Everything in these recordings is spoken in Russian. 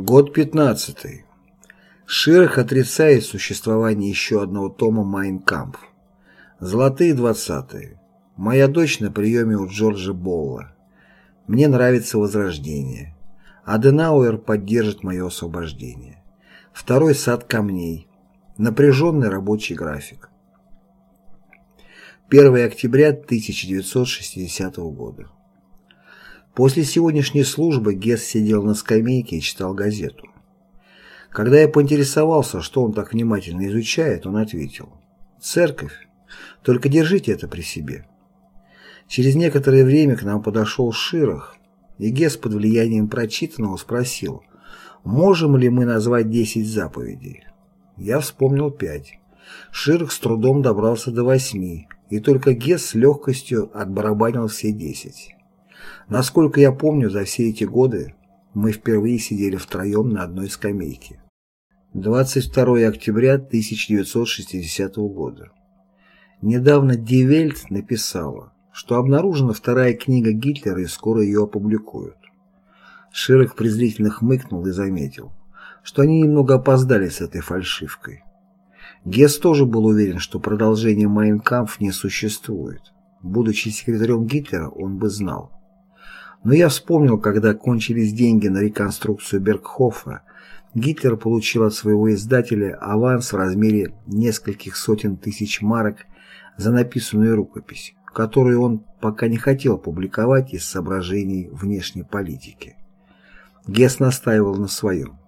Год 15. Ширах отрицает существование еще одного тома «Майн Кампф». Золотые двадцатые. Моя дочь на приеме у Джорджа Болла. Мне нравится Возрождение. Аденауэр поддержит мое освобождение. Второй сад камней. Напряженный рабочий график. 1 октября 1960 года. После сегодняшней службы Гесс сидел на скамейке и читал газету. Когда я поинтересовался, что он так внимательно изучает, он ответил «Церковь, только держите это при себе». Через некоторое время к нам подошел Ширах, и Гесс под влиянием прочитанного спросил, можем ли мы назвать десять заповедей. Я вспомнил пять. Ширах с трудом добрался до восьми, и только Гесс с легкостью отбарабанил все десять. Насколько я помню, за все эти годы мы впервые сидели втроем на одной скамейке. 22 октября 1960 года. Недавно Дивельт написала, что обнаружена вторая книга Гитлера и скоро ее опубликуют. Широк презрительно хмыкнул и заметил, что они немного опоздали с этой фальшивкой. Гесс тоже был уверен, что продолжение «Майнкампф» не существует. Будучи секретарем Гитлера, он бы знал. Но я вспомнил, когда кончились деньги на реконструкцию Бергхофа, Гитлер получил от своего издателя аванс в размере нескольких сотен тысяч марок за написанную рукопись, которую он пока не хотел публиковать из соображений внешней политики. Гесс настаивал на своем.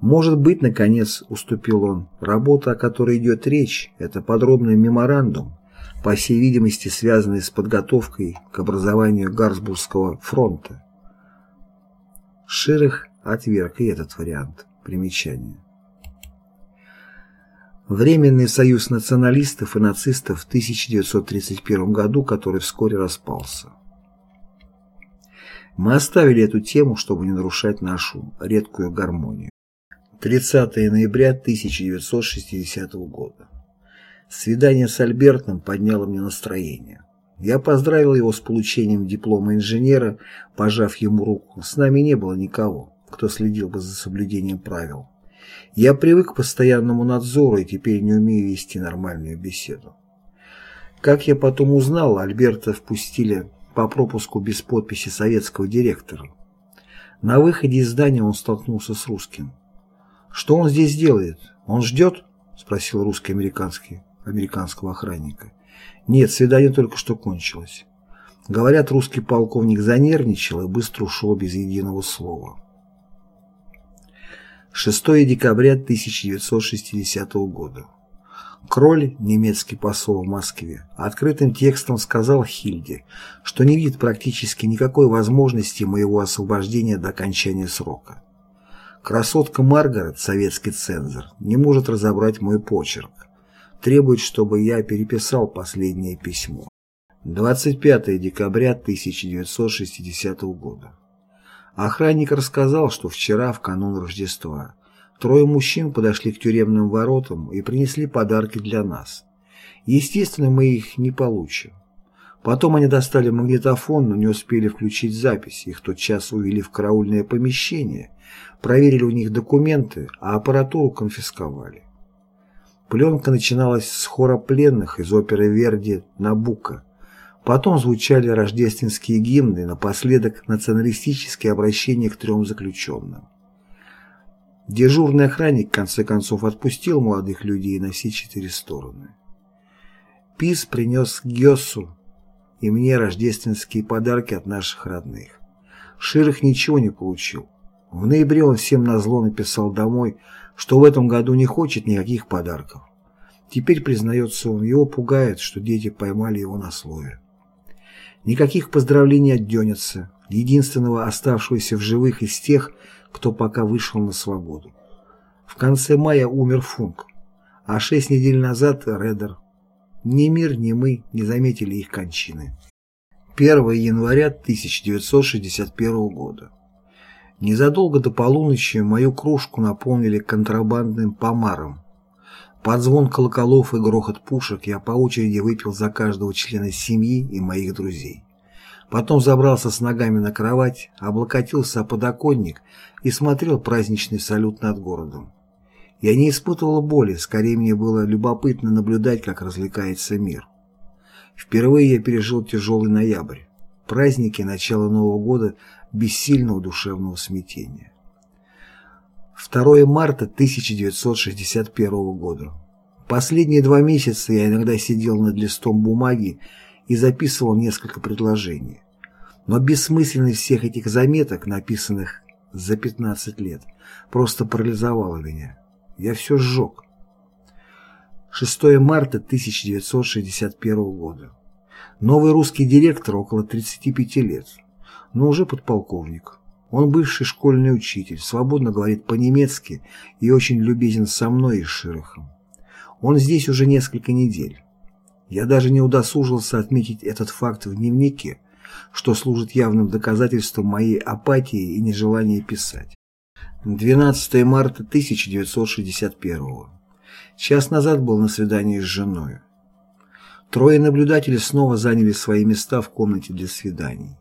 Может быть, наконец, уступил он, работа, о которой идет речь, это подробный меморандум, по всей видимости связанный с подготовкой к образованию Гарсбургского фронта. Ширах отверг и этот вариант. Примечание. Временный союз националистов и нацистов в 1931 году, который вскоре распался. Мы оставили эту тему, чтобы не нарушать нашу редкую гармонию. 30 ноября 1960 года. Свидание с Альбертом подняло мне настроение. Я поздравил его с получением диплома инженера, пожав ему руку. С нами не было никого, кто следил бы за соблюдением правил. Я привык к постоянному надзору и теперь не умею вести нормальную беседу. Как я потом узнал, Альберта впустили по пропуску без подписи советского директора. На выходе из здания он столкнулся с русским. «Что он здесь делает? Он ждет?» – спросил русский-американский американского охранника. Нет, свидание только что кончилось. Говорят, русский полковник занервничал и быстро ушел без единого слова. 6 декабря 1960 года. Кроль, немецкий посол в Москве, открытым текстом сказал Хильде, что не видит практически никакой возможности моего освобождения до окончания срока. Красотка Маргарет, советский цензор, не может разобрать мой почерк требует, чтобы я переписал последнее письмо. 25 декабря 1960 года. Охранник рассказал, что вчера, в канун Рождества, трое мужчин подошли к тюремным воротам и принесли подарки для нас. Естественно, мы их не получим. Потом они достали магнитофон, но не успели включить запись. Их тот час увели в караульное помещение, проверили у них документы, а аппаратуру конфисковали. Пленка начиналась с хора пленных из оперы Верди «Набука». Потом звучали рождественские гимны, напоследок националистические обращения к трем заключенным. Дежурный охранник в конце концов отпустил молодых людей на все четыре стороны. Пис принес Гессу и мне рождественские подарки от наших родных. Ширых ничего не получил. В ноябре он всем назло написал домой, что в этом году не хочет никаких подарков. Теперь, признается он, его пугает, что дети поймали его на слове. Никаких поздравлений от Дёница, единственного оставшегося в живых из тех, кто пока вышел на свободу. В конце мая умер Функ, а шесть недель назад Редер. Ни мир, ни мы не заметили их кончины. 1 января 1961 года. Незадолго до полуночи мою кружку наполнили контрабандным помаром. Под звон колоколов и грохот пушек я по очереди выпил за каждого члена семьи и моих друзей. Потом забрался с ногами на кровать, облокотился о подоконник и смотрел праздничный салют над городом. Я не испытывал боли, скорее мне было любопытно наблюдать, как развлекается мир. Впервые я пережил тяжелый ноябрь, праздники начала Нового года без сильного душевного смятения. 2 марта 1961 года. Последние два месяца я иногда сидел над листом бумаги и записывал несколько предложений. Но бессмысленность всех этих заметок, написанных за 15 лет, просто парализовала меня. Я все сжег. 6 марта 1961 года. Новый русский директор около 35 лет, но уже подполковник. Он бывший школьный учитель, свободно говорит по-немецки и очень любезен со мной и Широхом. Он здесь уже несколько недель. Я даже не удосужился отметить этот факт в дневнике, что служит явным доказательством моей апатии и нежелания писать. 12 марта 1961 Час назад был на свидании с женой. Трое наблюдателей снова заняли свои места в комнате для свиданий.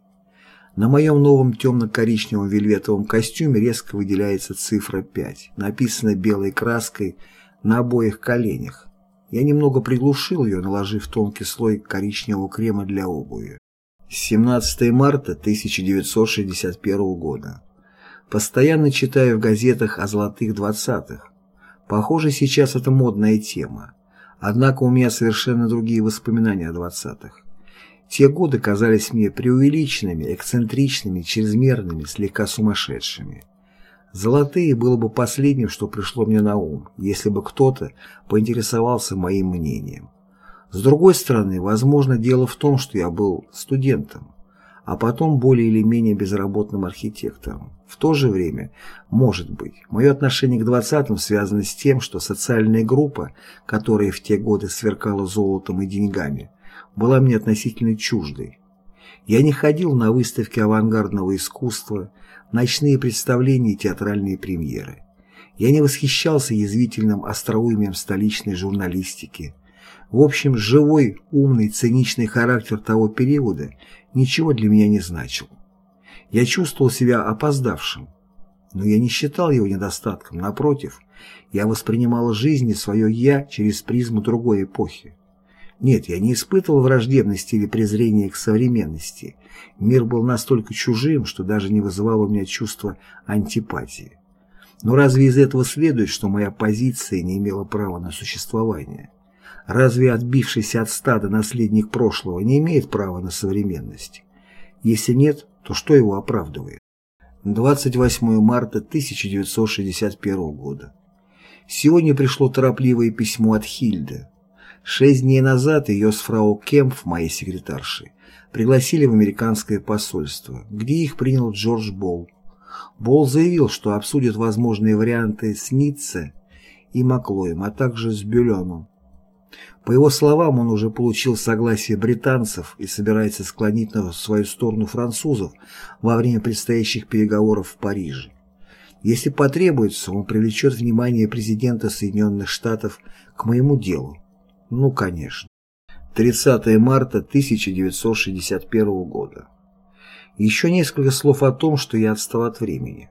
На моем новом темно-коричневом вельветовом костюме резко выделяется цифра 5, написанная белой краской на обоих коленях. Я немного приглушил ее, наложив тонкий слой коричневого крема для обуви. 17 марта 1961 года. Постоянно читаю в газетах о золотых двадцатых. Похоже, сейчас это модная тема. Однако у меня совершенно другие воспоминания о двадцатых. Те годы казались мне преувеличенными, эксцентричными, чрезмерными, слегка сумасшедшими. Золотые было бы последним, что пришло мне на ум, если бы кто-то поинтересовался моим мнением. С другой стороны, возможно, дело в том, что я был студентом, а потом более или менее безработным архитектором. В то же время, может быть, мое отношение к двадцатым связано с тем, что социальная группа, которая в те годы сверкала золотом и деньгами, была мне относительно чуждой. Я не ходил на выставки авангардного искусства, ночные представления и театральные премьеры. Я не восхищался язвительным остроумием столичной журналистики. В общем, живой, умный, циничный характер того периода ничего для меня не значил. Я чувствовал себя опоздавшим, но я не считал его недостатком, напротив, я воспринимал жизнь и свое «я» через призму другой эпохи. Нет, я не испытывал враждебности или презрения к современности. Мир был настолько чужим, что даже не вызывал у меня чувства антипатии. Но разве из этого следует, что моя позиция не имела права на существование? Разве отбившийся от стада наследник прошлого не имеет права на современность? Если нет, то что его оправдывает? 28 марта 1961 года. Сегодня пришло торопливое письмо от Хильды. Шесть дней назад ее с фрау Кемпф, моей секретаршей, пригласили в американское посольство, где их принял Джордж Болл. Болл заявил, что обсудит возможные варианты с Ницце и Маклоем, а также с Бюлленом. По его словам, он уже получил согласие британцев и собирается склонить на свою сторону французов во время предстоящих переговоров в Париже. Если потребуется, он привлечет внимание президента Соединенных Штатов к моему делу. Ну, конечно. 30 марта 1961 года. Еще несколько слов о том, что я отстал от времени.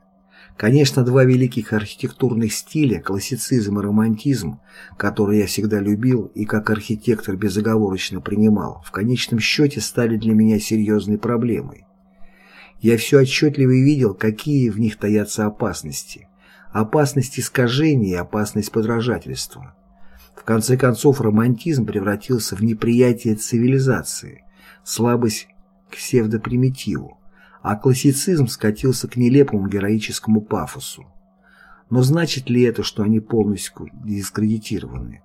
Конечно, два великих архитектурных стиля, классицизм и романтизм, которые я всегда любил и как архитектор безоговорочно принимал, в конечном счете стали для меня серьезной проблемой. Я все отчетливо видел, какие в них таятся опасности. Опасность искажения и опасность подражательства. В конце концов, романтизм превратился в неприятие цивилизации, слабость к псевдопримитиву, а классицизм скатился к нелепому героическому пафосу. Но значит ли это, что они полностью дискредитированы?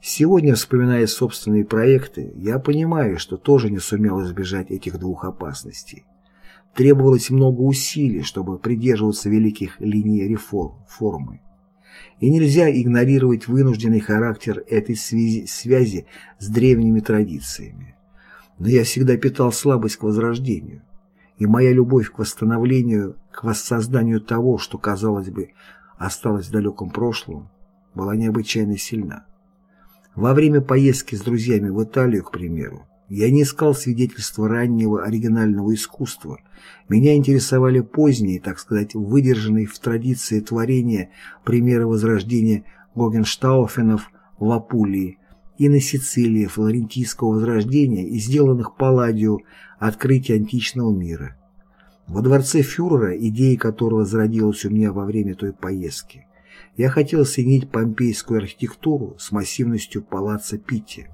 Сегодня, вспоминая собственные проекты, я понимаю, что тоже не сумел избежать этих двух опасностей. Требовалось много усилий, чтобы придерживаться великих линий реформы. И нельзя игнорировать вынужденный характер этой связи, связи с древними традициями. Но я всегда питал слабость к возрождению, и моя любовь к восстановлению, к воссозданию того, что, казалось бы, осталось в далеком прошлом, была необычайно сильна. Во время поездки с друзьями в Италию, к примеру, Я не искал свидетельства раннего оригинального искусства. Меня интересовали поздние, так сказать, выдержанные в традиции творения примеры возрождения Гогенштауфенов в Апулии и на Сицилии флорентийского возрождения и сделанных Палладио открытий античного мира. Во дворце фюрера, идея которого зародилась у меня во время той поездки, я хотел соединить помпейскую архитектуру с массивностью палаца Питти.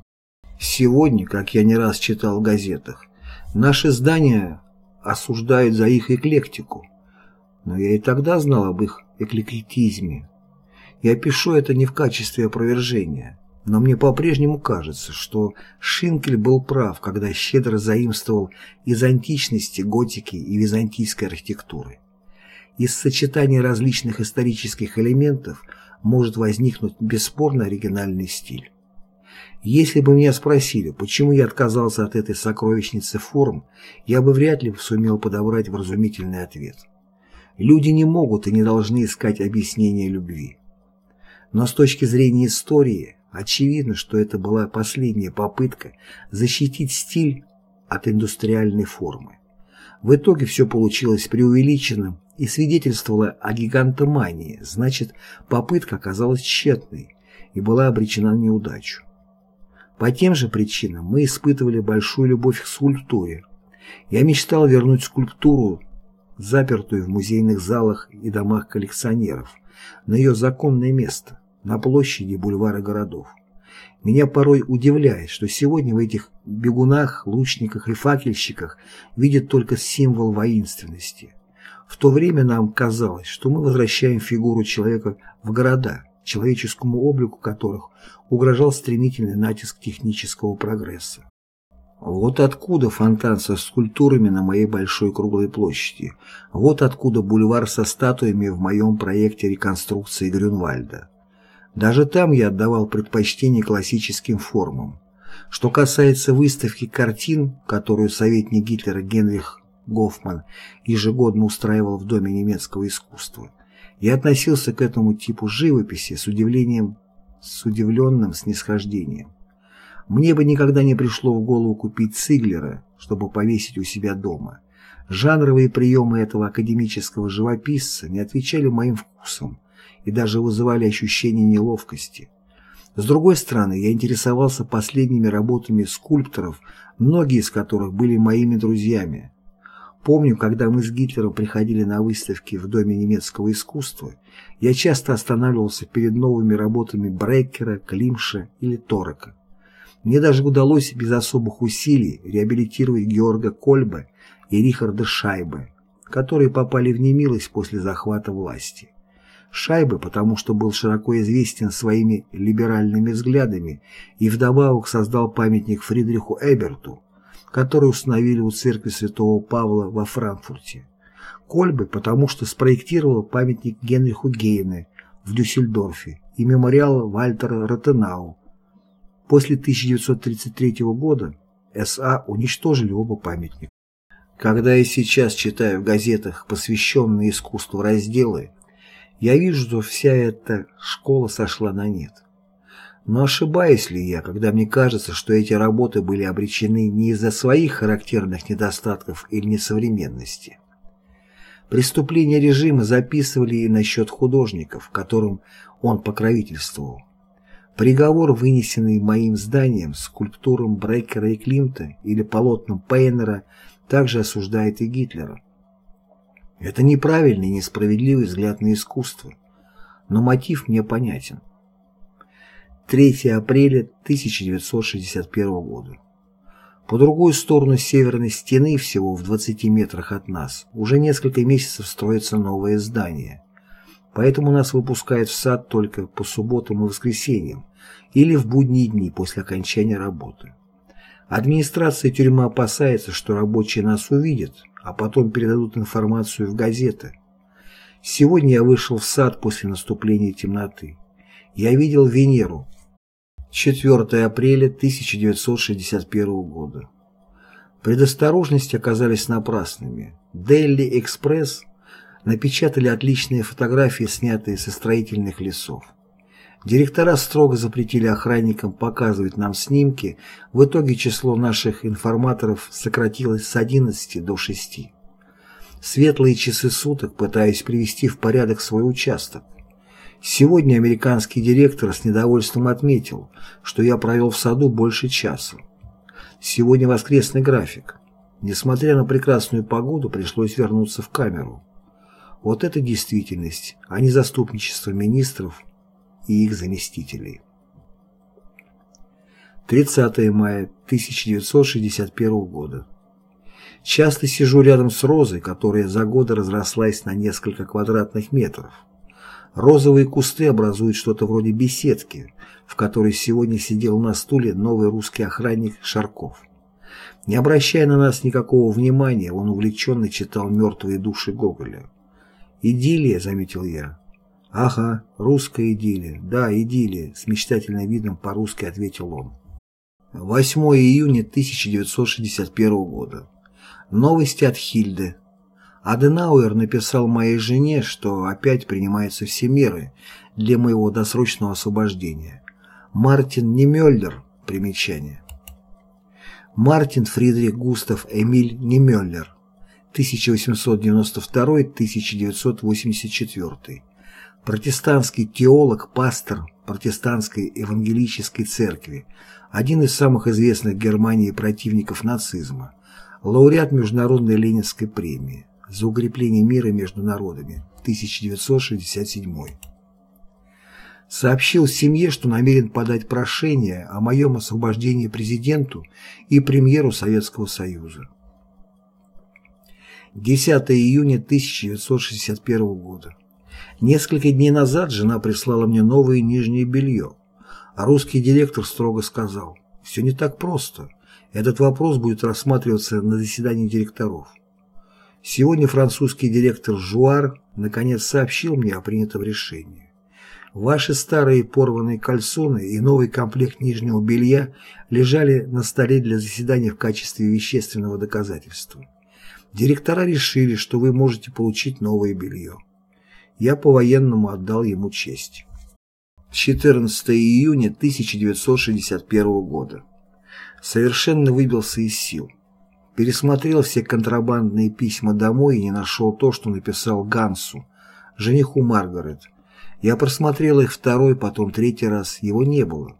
Сегодня, как я не раз читал в газетах, наши здания осуждают за их эклектику, но я и тогда знал об их эклектизме. Я пишу это не в качестве опровержения, но мне по-прежнему кажется, что Шинкель был прав, когда щедро заимствовал из античности, готики и византийской архитектуры. Из сочетания различных исторических элементов может возникнуть бесспорно оригинальный стиль. Если бы меня спросили, почему я отказался от этой сокровищницы форм, я бы вряд ли сумел подобрать вразумительный ответ. Люди не могут и не должны искать объяснения любви. Но с точки зрения истории, очевидно, что это была последняя попытка защитить стиль от индустриальной формы. В итоге все получилось преувеличенным и свидетельствовало о гигантомании, значит, попытка оказалась тщетной и была обречена на неудачу. По тем же причинам мы испытывали большую любовь к скульптуре. Я мечтал вернуть скульптуру, запертую в музейных залах и домах коллекционеров, на ее законное место, на площади бульвара городов. Меня порой удивляет, что сегодня в этих бегунах, лучниках и факельщиках видят только символ воинственности. В то время нам казалось, что мы возвращаем фигуру человека в города, человеческому облику которых угрожал стремительный натиск технического прогресса. Вот откуда фонтан со скульптурами на моей большой круглой площади. Вот откуда бульвар со статуями в моем проекте реконструкции Грюнвальда. Даже там я отдавал предпочтение классическим формам. Что касается выставки картин, которую советник Гитлера Генрих Гофман ежегодно устраивал в Доме немецкого искусства, я относился к этому типу живописи с удивлением, с удивленным снисхождением. Мне бы никогда не пришло в голову купить Циглера, чтобы повесить у себя дома. Жанровые приемы этого академического живописца не отвечали моим вкусам и даже вызывали ощущение неловкости. С другой стороны, я интересовался последними работами скульпторов, многие из которых были моими друзьями. Помню, когда мы с Гитлером приходили на выставки в Доме немецкого искусства, я часто останавливался перед новыми работами Бреккера, Климша или Торака. Мне даже удалось без особых усилий реабилитировать Георга Кольба и Рихарда Шайбе, которые попали в немилость после захвата власти. Шайбы, потому что был широко известен своими либеральными взглядами и вдобавок создал памятник Фридриху Эберту, который установили у церкви святого Павла во Франкфурте. Кольбы, потому что спроектировал памятник Генриху Гейне в Дюссельдорфе и мемориал Вальтера Ротенау. После 1933 года СА уничтожили оба памятника. Когда я сейчас читаю в газетах посвященные искусству разделы, я вижу, что вся эта школа сошла на нет. Но ошибаюсь ли я, когда мне кажется, что эти работы были обречены не из-за своих характерных недостатков или несовременности? Преступления режима записывали и насчет художников, которым он покровительствовал. Приговор, вынесенный моим зданием, скульптурам Брекера и Климта или полотном Пейнера, также осуждает и Гитлера. Это неправильный и несправедливый взгляд на искусство, но мотив мне понятен. 3 апреля 1961 года. По другую сторону северной стены, всего в 20 метрах от нас, уже несколько месяцев строится новое здание. Поэтому нас выпускают в сад только по субботам и воскресеньям или в будние дни после окончания работы. Администрация тюрьмы опасается, что рабочие нас увидят, а потом передадут информацию в газеты. Сегодня я вышел в сад после наступления темноты. Я видел Венеру, 4 апреля 1961 года. Предосторожности оказались напрасными. Дели Экспресс напечатали отличные фотографии, снятые со строительных лесов. Директора строго запретили охранникам показывать нам снимки, в итоге число наших информаторов сократилось с 11 до 6. Светлые часы суток пытаюсь привести в порядок свой участок. Сегодня американский директор с недовольством отметил, что я провел в саду больше часа. Сегодня воскресный график. Несмотря на прекрасную погоду, пришлось вернуться в камеру. Вот это действительность, а не заступничество министров и их заместителей. 30 мая 1961 года. Часто сижу рядом с розой, которая за годы разрослась на несколько квадратных метров. Розовые кусты образуют что-то вроде беседки, в которой сегодня сидел на стуле новый русский охранник Шарков. Не обращая на нас никакого внимания, он увлеченно читал «Мертвые души» Гоголя. «Идиллия», — заметил я. «Ага, русская идиллия. Да, идиллия», — с мечтательным видом по-русски ответил он. 8 июня 1961 года. Новости от Хильды. Аденауэр написал моей жене, что опять принимаются все меры для моего досрочного освобождения. Мартин Немёллер. Примечание. Мартин Фридрих Густав Эмиль Немёллер. 1892-1984. Протестантский теолог, пастор протестантской евангелической церкви, один из самых известных в Германии противников нацизма, лауреат Международной Ленинской премии за укрепление мира между народами 1967 сообщил семье, что намерен подать прошение о моем освобождении президенту и премьеру Советского Союза. 10 июня 1961 года. Несколько дней назад жена прислала мне новое нижнее белье, а русский директор строго сказал, «Все не так просто. Этот вопрос будет рассматриваться на заседании директоров». Сегодня французский директор Жуар наконец сообщил мне о принятом решении. Ваши старые порванные кальсоны и новый комплект нижнего белья лежали на столе для заседания в качестве вещественного доказательства. Директора решили, что вы можете получить новое белье. Я по-военному отдал ему честь. 14 июня 1961 года. Совершенно выбился из сил. Пересмотрел все контрабандные письма домой и не нашел то, что написал Гансу, жениху Маргарет. Я просмотрел их второй, потом третий раз, его не было.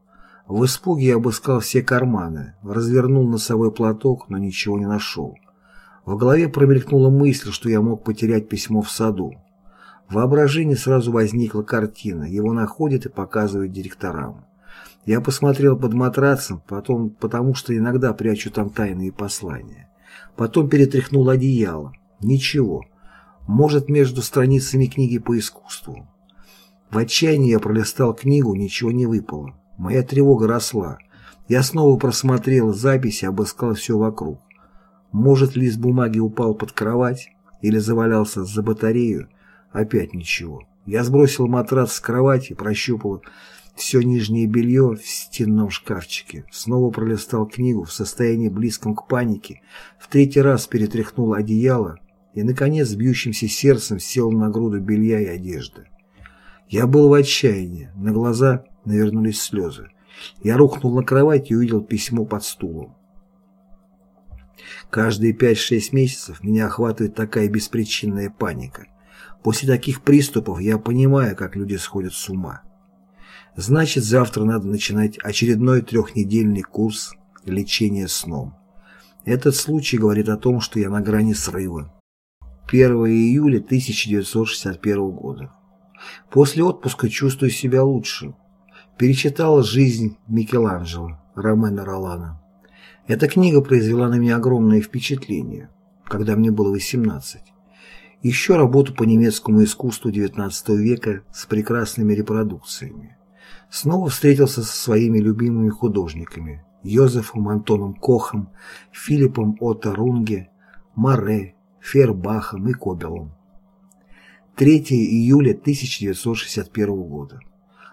В испуге я обыскал все карманы, развернул носовой платок, но ничего не нашел. В голове промелькнула мысль, что я мог потерять письмо в саду. В воображении сразу возникла картина, его находят и показывают директорам. Я посмотрел под матрацем, потом потому что иногда прячу там тайные послания. Потом перетряхнул одеяло. Ничего. Может, между страницами книги по искусству. В отчаянии я пролистал книгу, ничего не выпало. Моя тревога росла. Я снова просмотрел записи, обыскал все вокруг. Может, лист бумаги упал под кровать или завалялся за батарею. Опять ничего. Я сбросил матрац с кровати, прощупал все нижнее белье в стенном шкафчике. Снова пролистал книгу в состоянии близком к панике. В третий раз перетряхнул одеяло и, наконец, с бьющимся сердцем сел на груду белья и одежды. Я был в отчаянии, на глаза навернулись слезы. Я рухнул на кровать и увидел письмо под стулом. Каждые 5-6 месяцев меня охватывает такая беспричинная паника. После таких приступов я понимаю, как люди сходят с ума. Значит, завтра надо начинать очередной трехнедельный курс лечения сном. Этот случай говорит о том, что я на грани срыва. 1 июля 1961 года. После отпуска чувствую себя лучше. Перечитала «Жизнь Микеланджело» Ромена Ролана. Эта книга произвела на меня огромное впечатление, когда мне было 18. Еще работу по немецкому искусству XIX века с прекрасными репродукциями. Снова встретился со своими любимыми художниками Йозефом Антоном Кохом, Филиппом Отто Рунге, Море, Фербахом и Кобелом. 3 июля 1961 года.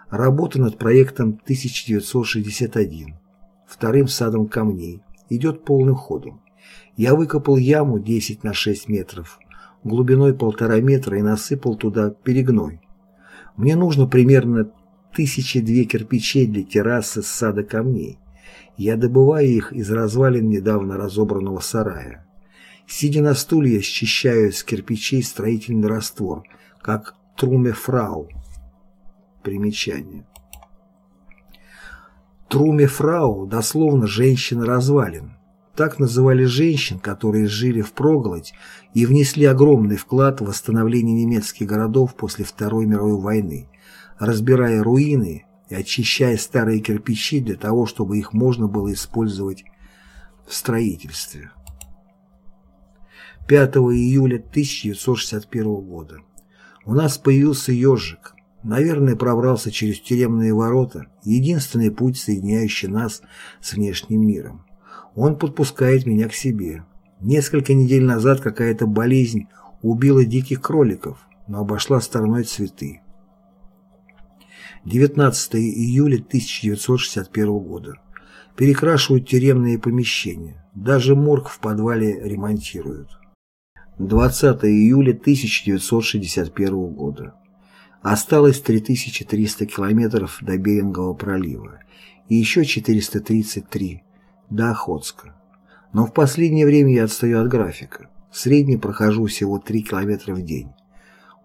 Работа над проектом 1961, вторым садом камней, идет полным ходом. Я выкопал яму 10 на 6 метров, глубиной полтора метра и насыпал туда перегной. Мне нужно примерно тысячи две кирпичей для террасы с сада камней. Я добываю их из развалин недавно разобранного сарая. Сидя на стуле, счищаю с кирпичей строительный раствор, как трумефрау. Примечание. Трумефрау дословно «женщина развалин». Так называли женщин, которые жили в проголодь и внесли огромный вклад в восстановление немецких городов после Второй мировой войны, разбирая руины и очищая старые кирпичи для того, чтобы их можно было использовать в строительстве. 5 июля 1961 года. У нас появился ежик. Наверное, пробрался через тюремные ворота, единственный путь, соединяющий нас с внешним миром. Он подпускает меня к себе. Несколько недель назад какая-то болезнь убила диких кроликов, но обошла стороной цветы. 19 июля 1961 года. Перекрашивают тюремные помещения. Даже морг в подвале ремонтируют. 20 июля 1961 года. Осталось 3300 километров до Берингового пролива и еще 433 до Охотска. Но в последнее время я отстаю от графика. В среднем прохожу всего 3 километра в день.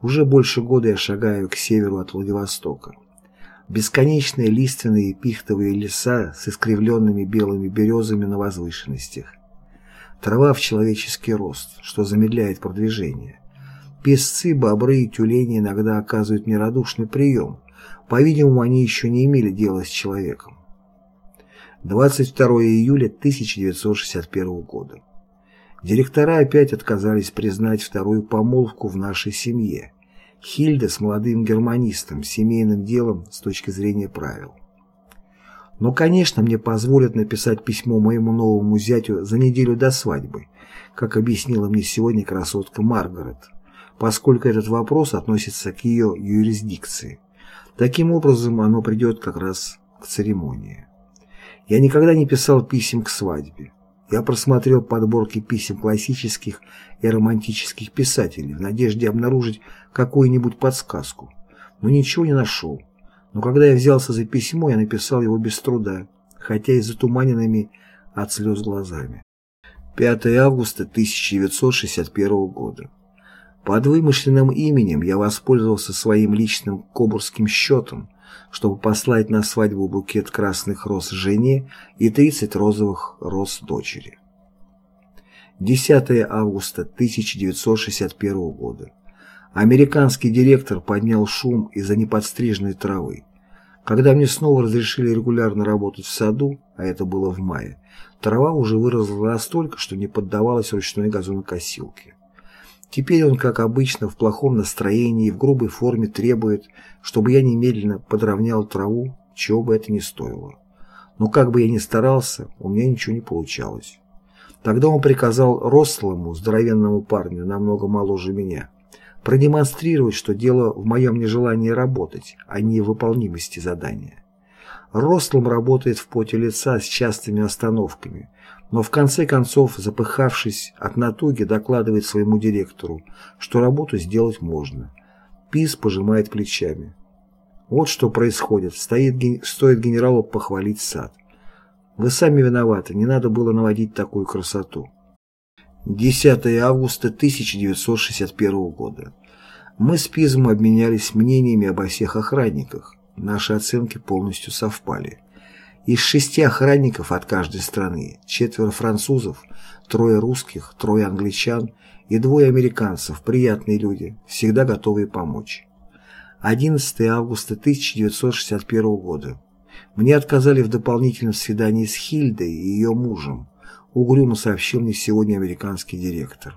Уже больше года я шагаю к северу от Владивостока. Бесконечные лиственные пихтовые леса с искривленными белыми березами на возвышенностях. Трава в человеческий рост, что замедляет продвижение. Песцы, бобры и тюлени иногда оказывают мне радушный прием. По-видимому, они еще не имели дела с человеком. 22 июля 1961 года. Директора опять отказались признать вторую помолвку в нашей семье. Хильда с молодым германистом, семейным делом с точки зрения правил. Но, конечно, мне позволят написать письмо моему новому зятю за неделю до свадьбы, как объяснила мне сегодня красотка Маргарет, поскольку этот вопрос относится к ее юрисдикции. Таким образом, оно придет как раз к церемонии. Я никогда не писал писем к свадьбе. Я просмотрел подборки писем классических и романтических писателей в надежде обнаружить какую-нибудь подсказку, но ничего не нашел. Но когда я взялся за письмо, я написал его без труда, хотя и затуманенными от слез глазами. 5 августа 1961 года. Под вымышленным именем я воспользовался своим личным кобурским счетом, чтобы послать на свадьбу букет красных роз жене и 30 розовых роз дочери. 10 августа 1961 года. Американский директор поднял шум из-за неподстриженной травы. Когда мне снова разрешили регулярно работать в саду, а это было в мае, трава уже выросла настолько, что не поддавалась ручной газонокосилке. Теперь он, как обычно, в плохом настроении и в грубой форме требует, чтобы я немедленно подровнял траву, чего бы это ни стоило. Но как бы я ни старался, у меня ничего не получалось. Тогда он приказал рослому, здоровенному парню, намного моложе меня, продемонстрировать, что дело в моем нежелании работать, а не в выполнимости задания. Рослым работает в поте лица с частыми остановками, но в конце концов, запыхавшись от натуги, докладывает своему директору, что работу сделать можно. Пис пожимает плечами. Вот что происходит, стоит, стоит генералу похвалить сад. Вы сами виноваты, не надо было наводить такую красоту. 10 августа 1961 года. Мы с Пизом обменялись мнениями обо всех охранниках. Наши оценки полностью совпали. Из шести охранников от каждой страны, четверо французов, трое русских, трое англичан и двое американцев, приятные люди, всегда готовые помочь. 11 августа 1961 года. Мне отказали в дополнительном свидании с Хильдой и ее мужем, угрюмо сообщил мне сегодня американский директор.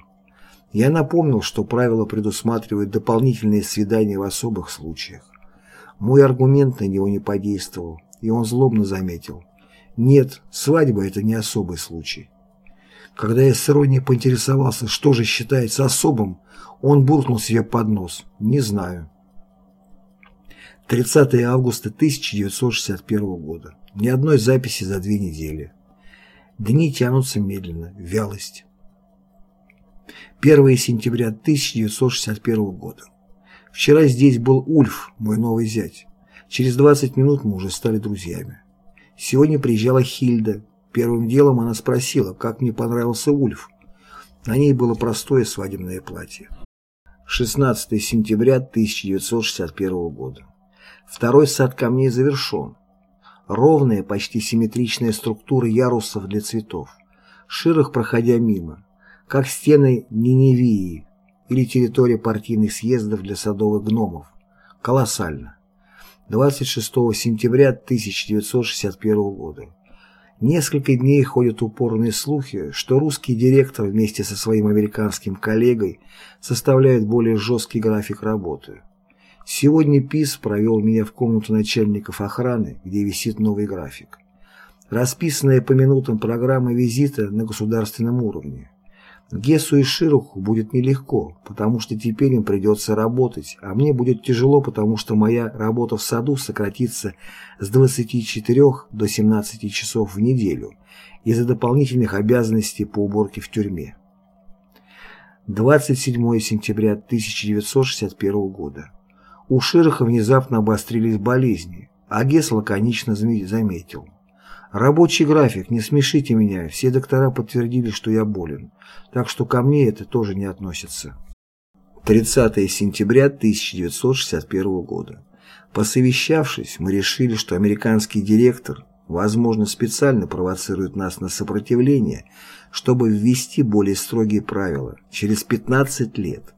Я напомнил, что правила предусматривают дополнительные свидания в особых случаях. Мой аргумент на него не подействовал, и он злобно заметил. Нет, свадьба – это не особый случай. Когда я с иронией поинтересовался, что же считается особым, он буркнул себе под нос. Не знаю. 30 августа 1961 года. Ни одной записи за две недели. Дни тянутся медленно, вялость. 1 сентября 1961 года. Вчера здесь был Ульф, мой новый зять. Через 20 минут мы уже стали друзьями. Сегодня приезжала Хильда. Первым делом она спросила, как мне понравился Ульф. На ней было простое свадебное платье. 16 сентября 1961 года. Второй сад камней завершен. Ровная, почти симметричная структура ярусов для цветов. Широх, проходя мимо, как стены Ниневии или территория партийных съездов для садовых гномов. Колоссально. 26 сентября 1961 года. Несколько дней ходят упорные слухи, что русский директор вместе со своим американским коллегой составляет более жесткий график работы. Сегодня ПИС провел меня в комнату начальников охраны, где висит новый график. Расписанная по минутам программа визита на государственном уровне. Гесу и Шируху будет нелегко, потому что теперь им придется работать, а мне будет тяжело, потому что моя работа в саду сократится с 24 до 17 часов в неделю из-за дополнительных обязанностей по уборке в тюрьме. 27 сентября 1961 года. У Широха внезапно обострились болезни, а Гес лаконично заметил. Рабочий график, не смешите меня, все доктора подтвердили, что я болен, так что ко мне это тоже не относится. 30 сентября 1961 года. Посовещавшись, мы решили, что американский директор, возможно, специально провоцирует нас на сопротивление, чтобы ввести более строгие правила через 15 лет.